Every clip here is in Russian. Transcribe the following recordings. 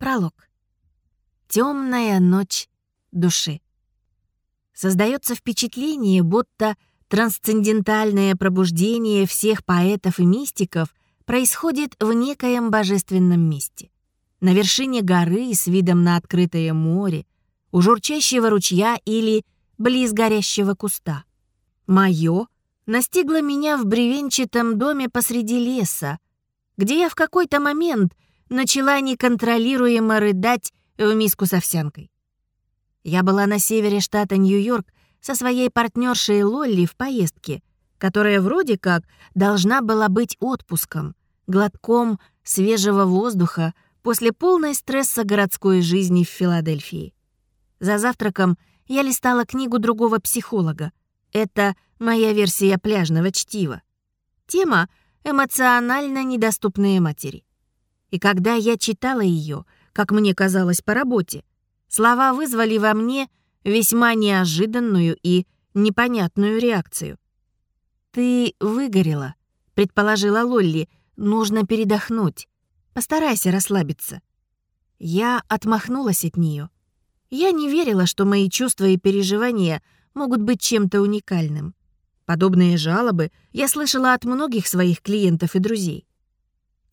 Пролог. Темная ночь души. Создается впечатление, будто трансцендентальное пробуждение всех поэтов и мистиков происходит в некоем божественном месте. На вершине горы с видом на открытое море, у журчащего ручья или близ горящего куста. Моё настигло меня в бревенчатом доме посреди леса, где я в какой-то момент начала неконтролируемо рыдать в миску с овсянкой. Я была на севере штата Нью-Йорк со своей партнершей Лолли в поездке, которая вроде как должна была быть отпуском, глотком свежего воздуха после полной стресса городской жизни в Филадельфии. За завтраком я листала книгу другого психолога. Это моя версия пляжного чтива. Тема «Эмоционально недоступные матери». И когда я читала ее, как мне казалось по работе, слова вызвали во мне весьма неожиданную и непонятную реакцию. «Ты выгорела», — предположила Лолли, — «нужно передохнуть. Постарайся расслабиться». Я отмахнулась от нее. Я не верила, что мои чувства и переживания могут быть чем-то уникальным. Подобные жалобы я слышала от многих своих клиентов и друзей.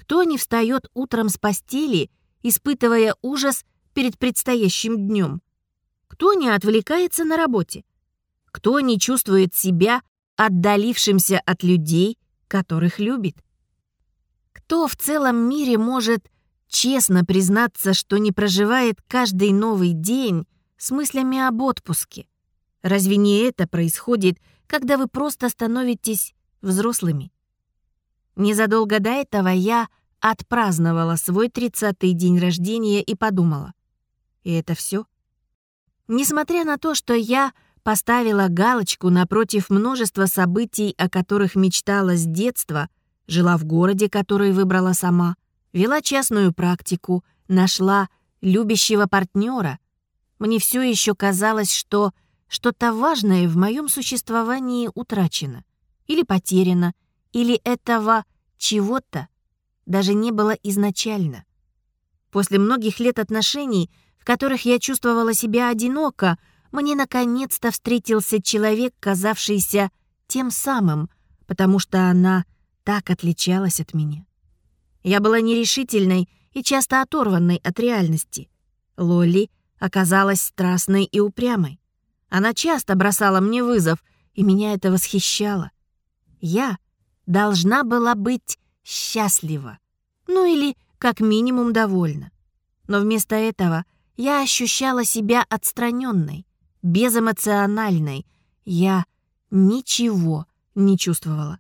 Кто не встает утром с постели, испытывая ужас перед предстоящим днем? Кто не отвлекается на работе? Кто не чувствует себя отдалившимся от людей, которых любит? Кто в целом мире может честно признаться, что не проживает каждый новый день с мыслями об отпуске? Разве не это происходит, когда вы просто становитесь взрослыми? Незадолго до этого я отпраздновала свой тридцатый день рождения и подумала. И это все? Несмотря на то, что я поставила галочку напротив множества событий, о которых мечтала с детства, жила в городе, который выбрала сама, вела частную практику, нашла любящего партнера, мне все еще казалось, что что-то важное в моем существовании утрачено или потеряно, или этого чего-то даже не было изначально. После многих лет отношений, в которых я чувствовала себя одиноко, мне наконец-то встретился человек, казавшийся тем самым, потому что она так отличалась от меня. Я была нерешительной и часто оторванной от реальности. Лоли оказалась страстной и упрямой. Она часто бросала мне вызов, и меня это восхищало. Я должна была быть счастлива. Ну или как минимум довольна. Но вместо этого я ощущала себя отстраненной, безэмоциональной. Я ничего не чувствовала.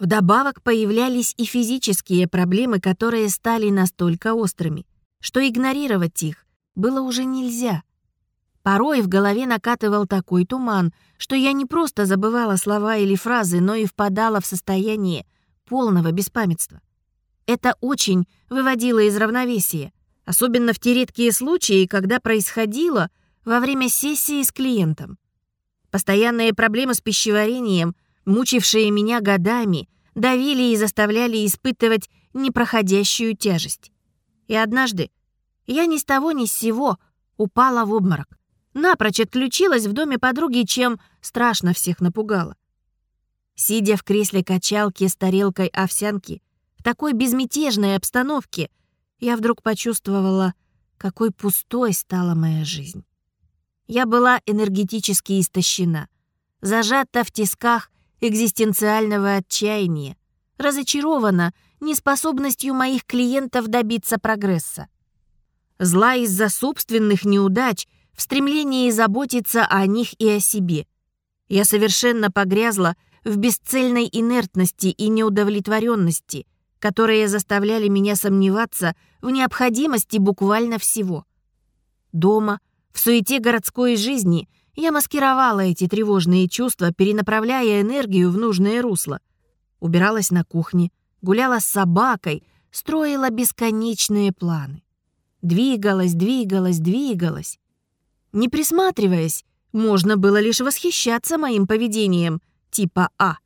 Вдобавок появлялись и физические проблемы, которые стали настолько острыми, что игнорировать их было уже нельзя. Порой в голове накатывал такой туман, что я не просто забывала слова или фразы, но и впадала в состояние полного беспамятства. Это очень выводило из равновесия, особенно в те редкие случаи, когда происходило во время сессии с клиентом. Постоянные проблемы с пищеварением, мучившие меня годами, давили и заставляли испытывать непроходящую тяжесть. И однажды я ни с того ни с сего упала в обморок. Напрочь отключилась в доме подруги, чем страшно всех напугала. Сидя в кресле качалки с тарелкой овсянки, в такой безмятежной обстановке, я вдруг почувствовала, какой пустой стала моя жизнь. Я была энергетически истощена, зажата в тисках экзистенциального отчаяния, разочарована неспособностью моих клиентов добиться прогресса. Зла из-за собственных неудач в стремлении заботиться о них и о себе. Я совершенно погрязла в бесцельной инертности и неудовлетворенности, которые заставляли меня сомневаться в необходимости буквально всего. Дома, в суете городской жизни, я маскировала эти тревожные чувства, перенаправляя энергию в нужное русло. Убиралась на кухне, гуляла с собакой, строила бесконечные планы. Двигалась, двигалась, двигалась. Не присматриваясь, можно было лишь восхищаться моим поведением — типа А,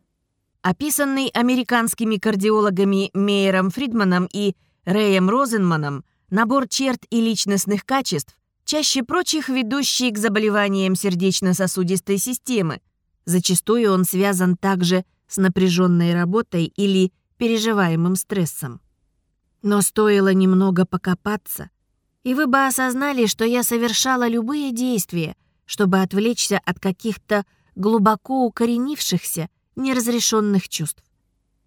описанный американскими кардиологами Мейером Фридманом и Рэем Розенманом, набор черт и личностных качеств, чаще прочих ведущий к заболеваниям сердечно-сосудистой системы. Зачастую он связан также с напряженной работой или переживаемым стрессом. Но стоило немного покопаться, и вы бы осознали, что я совершала любые действия, чтобы отвлечься от каких-то глубоко укоренившихся, неразрешенных чувств.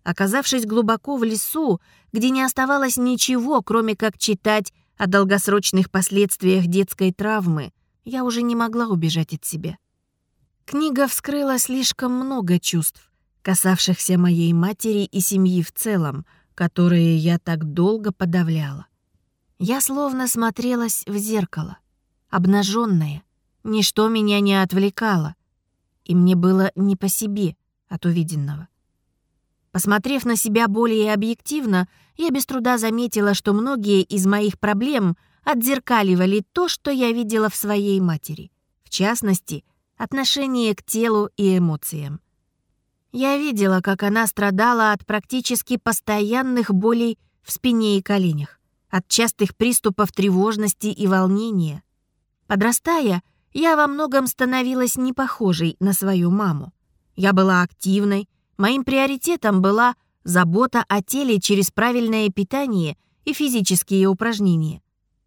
Оказавшись глубоко в лесу, где не оставалось ничего, кроме как читать о долгосрочных последствиях детской травмы, я уже не могла убежать от себя. Книга вскрыла слишком много чувств, касавшихся моей матери и семьи в целом, которые я так долго подавляла. Я словно смотрелась в зеркало, обнаженная, ничто меня не отвлекало, и мне было не по себе от увиденного. Посмотрев на себя более объективно, я без труда заметила, что многие из моих проблем отзеркаливали то, что я видела в своей матери. В частности, отношение к телу и эмоциям. Я видела, как она страдала от практически постоянных болей в спине и коленях, от частых приступов тревожности и волнения. Подрастая, я во многом становилась не похожей на свою маму. Я была активной, Моим приоритетом была забота о теле через правильное питание и физические упражнения.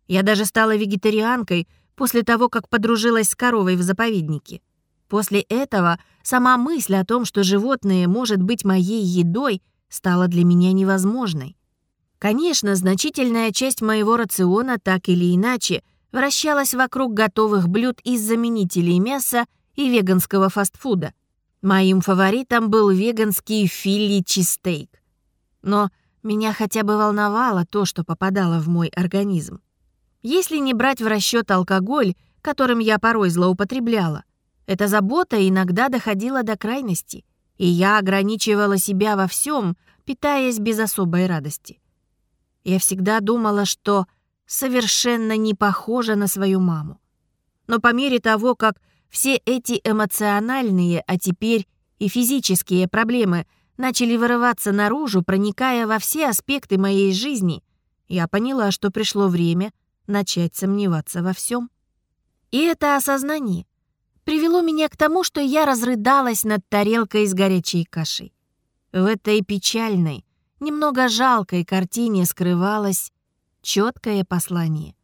Я даже стала вегетарианкой после того, как подружилась с коровой в заповеднике. После этого сама мысль о том, что животное может быть моей едой, стала для меня невозможной. Конечно, значительная часть моего рациона так или иначе вращалась вокруг готовых блюд из заменителей мяса и веганского фастфуда. Моим фаворитом был веганский филли-чизстейк. Но меня хотя бы волновало то, что попадало в мой организм. Если не брать в расчет алкоголь, которым я порой злоупотребляла, эта забота иногда доходила до крайности, и я ограничивала себя во всем, питаясь без особой радости. Я всегда думала, что совершенно не похожа на свою маму. Но по мере того, как все эти эмоциональные, а теперь и физические проблемы начали вырываться наружу, проникая во все аспекты моей жизни, я поняла, что пришло время начать сомневаться во всем. И это осознание привело меня к тому, что я разрыдалась над тарелкой с горячей кашей. В этой печальной, немного жалкой картине скрывалось четкое послание.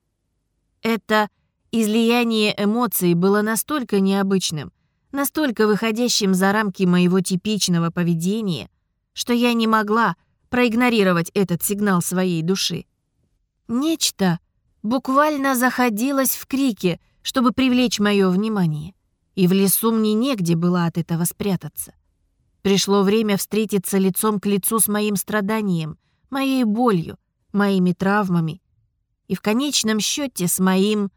Это Излияние эмоций было настолько необычным, настолько выходящим за рамки моего типичного поведения, что я не могла проигнорировать этот сигнал своей души. Нечто буквально заходилось в крике, чтобы привлечь мое внимание, и в лесу мне негде было от этого спрятаться. Пришло время встретиться лицом к лицу с моим страданием, моей болью, моими травмами и в конечном счете с моим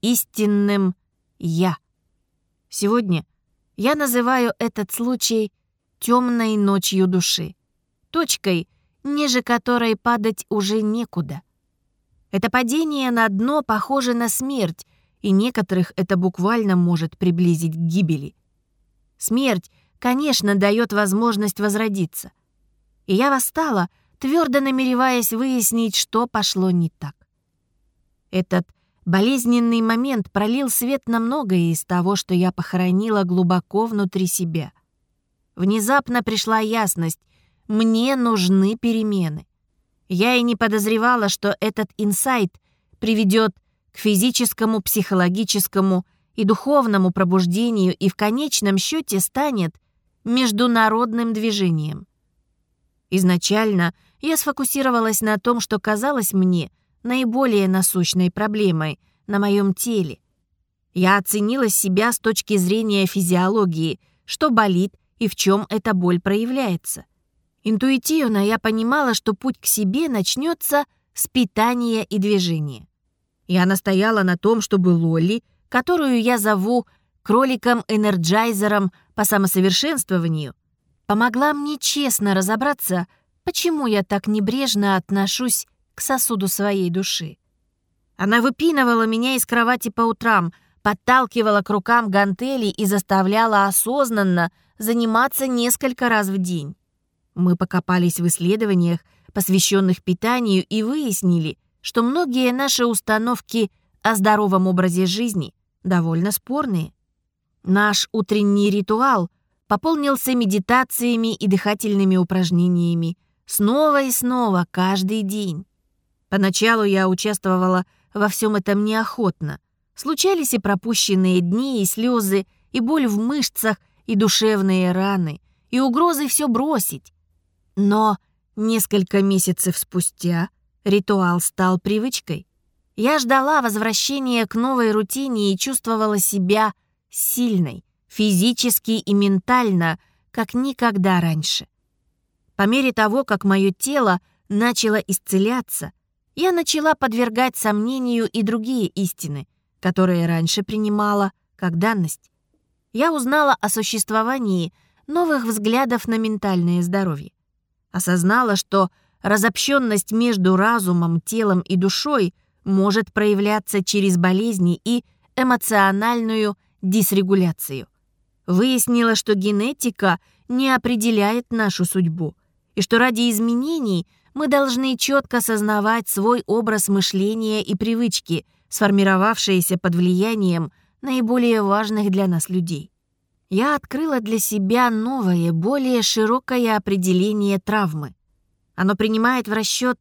истинным «я». Сегодня я называю этот случай темной ночью души, точкой, ниже которой падать уже некуда. Это падение на дно похоже на смерть, и некоторых это буквально может приблизить к гибели. Смерть, конечно, дает возможность возродиться. И я восстала, твердо намереваясь выяснить, что пошло не так. Этот Болезненный момент пролил свет на многое из того, что я похоронила глубоко внутри себя. Внезапно пришла ясность. Мне нужны перемены. Я и не подозревала, что этот инсайт приведет к физическому, психологическому и духовному пробуждению и в конечном счете станет международным движением. Изначально я сфокусировалась на том, что казалось мне — наиболее насущной проблемой на моем теле. Я оценила себя с точки зрения физиологии, что болит и в чем эта боль проявляется. Интуитивно я понимала, что путь к себе начнется с питания и движения. Я настояла на том, чтобы Лолли, которую я зову кроликом-энерджайзером по самосовершенствованию, помогла мне честно разобраться, почему я так небрежно отношусь к сосуду своей души. Она выпинывала меня из кровати по утрам, подталкивала к рукам гантели и заставляла осознанно заниматься несколько раз в день. Мы покопались в исследованиях, посвященных питанию, и выяснили, что многие наши установки о здоровом образе жизни довольно спорные. Наш утренний ритуал пополнился медитациями и дыхательными упражнениями снова и снова каждый день. Поначалу я участвовала во всем этом неохотно. Случались и пропущенные дни, и слезы, и боль в мышцах, и душевные раны, и угрозы все бросить. Но несколько месяцев спустя ритуал стал привычкой. Я ждала возвращения к новой рутине и чувствовала себя сильной, физически и ментально, как никогда раньше. По мере того, как мое тело начало исцеляться, я начала подвергать сомнению и другие истины, которые раньше принимала как данность. Я узнала о существовании новых взглядов на ментальное здоровье. Осознала, что разобщенность между разумом, телом и душой может проявляться через болезни и эмоциональную дисрегуляцию. Выяснила, что генетика не определяет нашу судьбу, и что ради изменений мы должны четко осознавать свой образ мышления и привычки, сформировавшиеся под влиянием наиболее важных для нас людей. Я открыла для себя новое, более широкое определение травмы. Оно принимает в расчет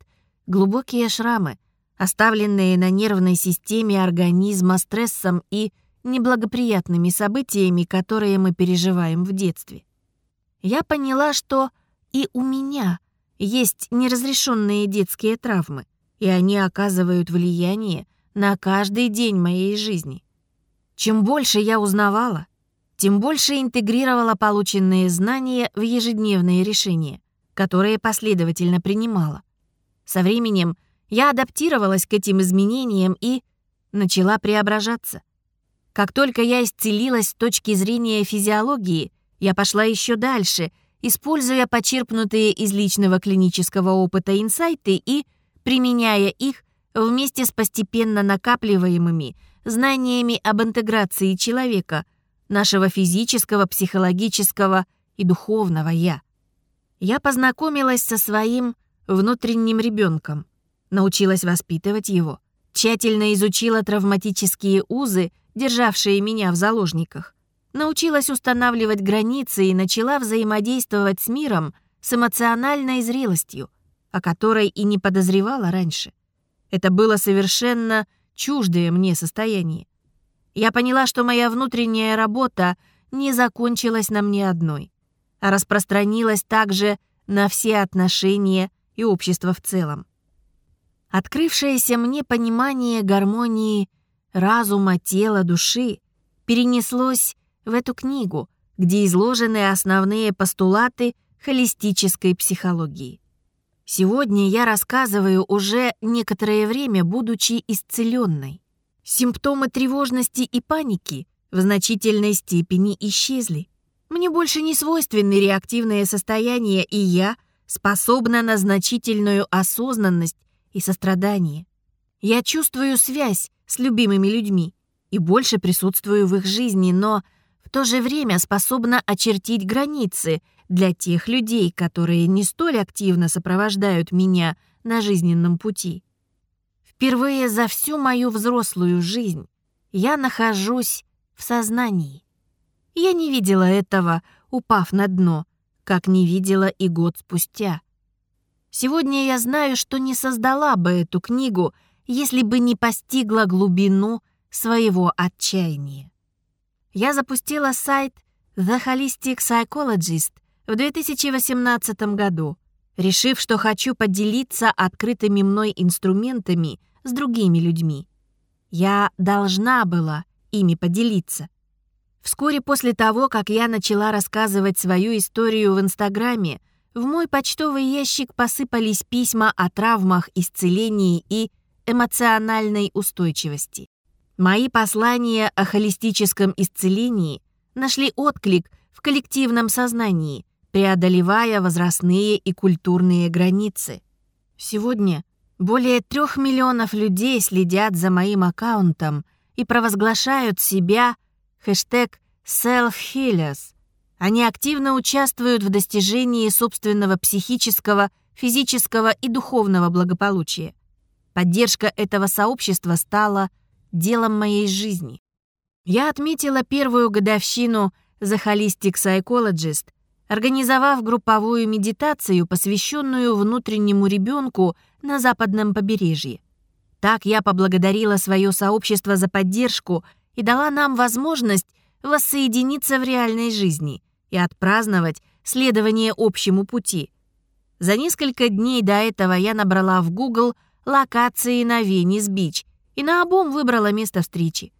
глубокие шрамы, оставленные на нервной системе организма стрессом и неблагоприятными событиями, которые мы переживаем в детстве. Я поняла, что и у меня есть неразрешенные детские травмы, и они оказывают влияние на каждый день моей жизни. Чем больше я узнавала, тем больше интегрировала полученные знания в ежедневные решения, которые последовательно принимала. Со временем я адаптировалась к этим изменениям и начала преображаться. Как только я исцелилась с точки зрения физиологии, я пошла еще дальше, используя почерпнутые из личного клинического опыта инсайты и применяя их вместе с постепенно накапливаемыми знаниями об интеграции человека, нашего физического, психологического и духовного «я». Я познакомилась со своим внутренним ребенком, научилась воспитывать его, тщательно изучила травматические узы, державшие меня в заложниках, научилась устанавливать границы и начала взаимодействовать с миром с эмоциональной зрелостью, о которой и не подозревала раньше. Это было совершенно чуждое мне состояние. Я поняла, что моя внутренняя работа не закончилась на мне одной, а распространилась также на все отношения и общество в целом. Открывшееся мне понимание гармонии разума, тела, души перенеслось в эту книгу, где изложены основные постулаты холистической психологии. Сегодня я рассказываю уже некоторое время, будучи исцеленной. Симптомы тревожности и паники в значительной степени исчезли. Мне больше не свойственны реактивные состояния, и я способна на значительную осознанность и сострадание. Я чувствую связь с любимыми людьми и больше присутствую в их жизни, но в то же время способна очертить границы для тех людей, которые не столь активно сопровождают меня на жизненном пути. Впервые за всю мою взрослую жизнь я нахожусь в сознании. Я не видела этого, упав на дно, как не видела и год спустя. Сегодня я знаю, что не создала бы эту книгу, если бы не постигла глубину своего отчаяния. Я запустила сайт The Holistic Psychologist в 2018 году, решив, что хочу поделиться открытыми мной инструментами с другими людьми. Я должна была ими поделиться. Вскоре после того, как я начала рассказывать свою историю в Инстаграме, в мой почтовый ящик посыпались письма о травмах, исцелении и эмоциональной устойчивости. Мои послания о холистическом исцелении нашли отклик в коллективном сознании, преодолевая возрастные и культурные границы. Сегодня более трех миллионов людей следят за моим аккаунтом и провозглашают себя хэштег self-healers. Они активно участвуют в достижении собственного психического, физического и духовного благополучия. Поддержка этого сообщества стала делом моей жизни. Я отметила первую годовщину The Holistic Psychologist, организовав групповую медитацию, посвященную внутреннему ребенку на западном побережье. Так я поблагодарила свое сообщество за поддержку и дала нам возможность воссоединиться в реальной жизни и отпраздновать следование общему пути. За несколько дней до этого я набрала в Google локации на Венес-Бич и наобум выбрала место встречи.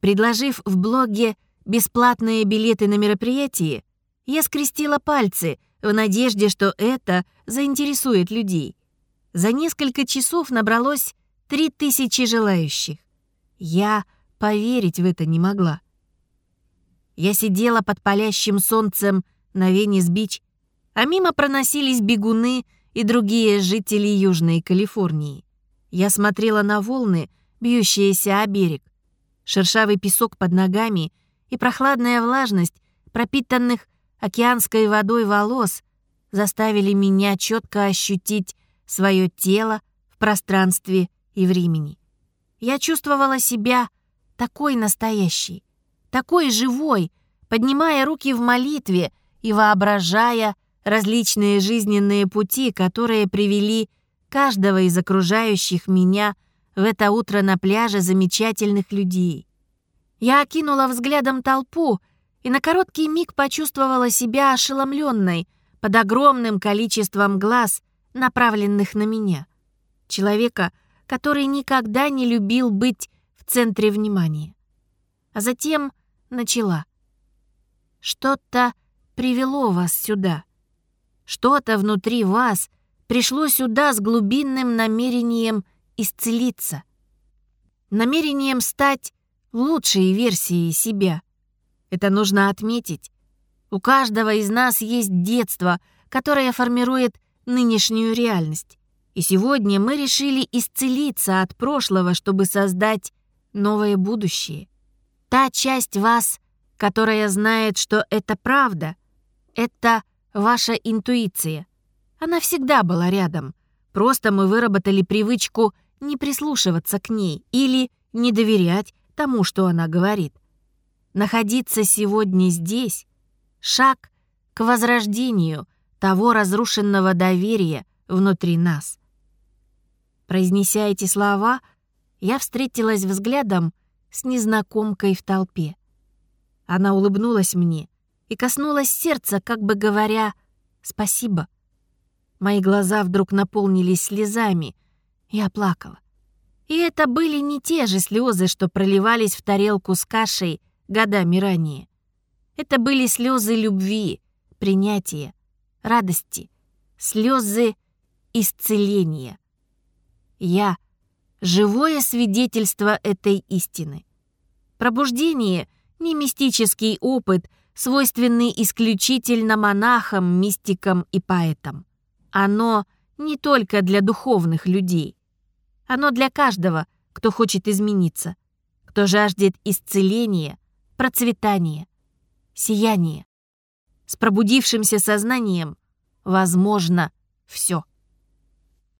Предложив в блоге бесплатные билеты на мероприятие, я скрестила пальцы в надежде, что это заинтересует людей. За несколько часов набралось три тысячи желающих. Я поверить в это не могла. Я сидела под палящим солнцем на Венес-Бич, а мимо проносились бегуны и другие жители Южной Калифорнии. Я смотрела на волны, бьющиеся о берег, шершавый песок под ногами и прохладная влажность пропитанных океанской водой волос заставили меня четко ощутить свое тело в пространстве и времени. Я чувствовала себя такой настоящей, такой живой, поднимая руки в молитве и воображая различные жизненные пути, которые привели каждого из окружающих меня в это утро на пляже замечательных людей. Я окинула взглядом толпу и на короткий миг почувствовала себя ошеломленной под огромным количеством глаз, направленных на меня. Человека, который никогда не любил быть в центре внимания. А затем начала. Что-то привело вас сюда. Что-то внутри вас пришло сюда с глубинным намерением исцелиться. Намерением стать лучшей версией себя. Это нужно отметить. У каждого из нас есть детство, которое формирует нынешнюю реальность. И сегодня мы решили исцелиться от прошлого, чтобы создать новое будущее. Та часть вас, которая знает, что это правда, это ваша интуиция. Она всегда была рядом. Просто мы выработали привычку не прислушиваться к ней или не доверять тому, что она говорит. Находиться сегодня здесь — шаг к возрождению того разрушенного доверия внутри нас. Произнеся эти слова, я встретилась взглядом с незнакомкой в толпе. Она улыбнулась мне и коснулась сердца, как бы говоря «спасибо». Мои глаза вдруг наполнились слезами. Я плакала. И это были не те же слезы, что проливались в тарелку с кашей годами ранее. Это были слезы любви, принятия, радости, слезы исцеления. Я — живое свидетельство этой истины. Пробуждение — не мистический опыт, свойственный исключительно монахам, мистикам и поэтам. Оно не только для духовных людей. Оно для каждого, кто хочет измениться, кто жаждет исцеления, процветания, сияния. С пробудившимся сознанием возможно все.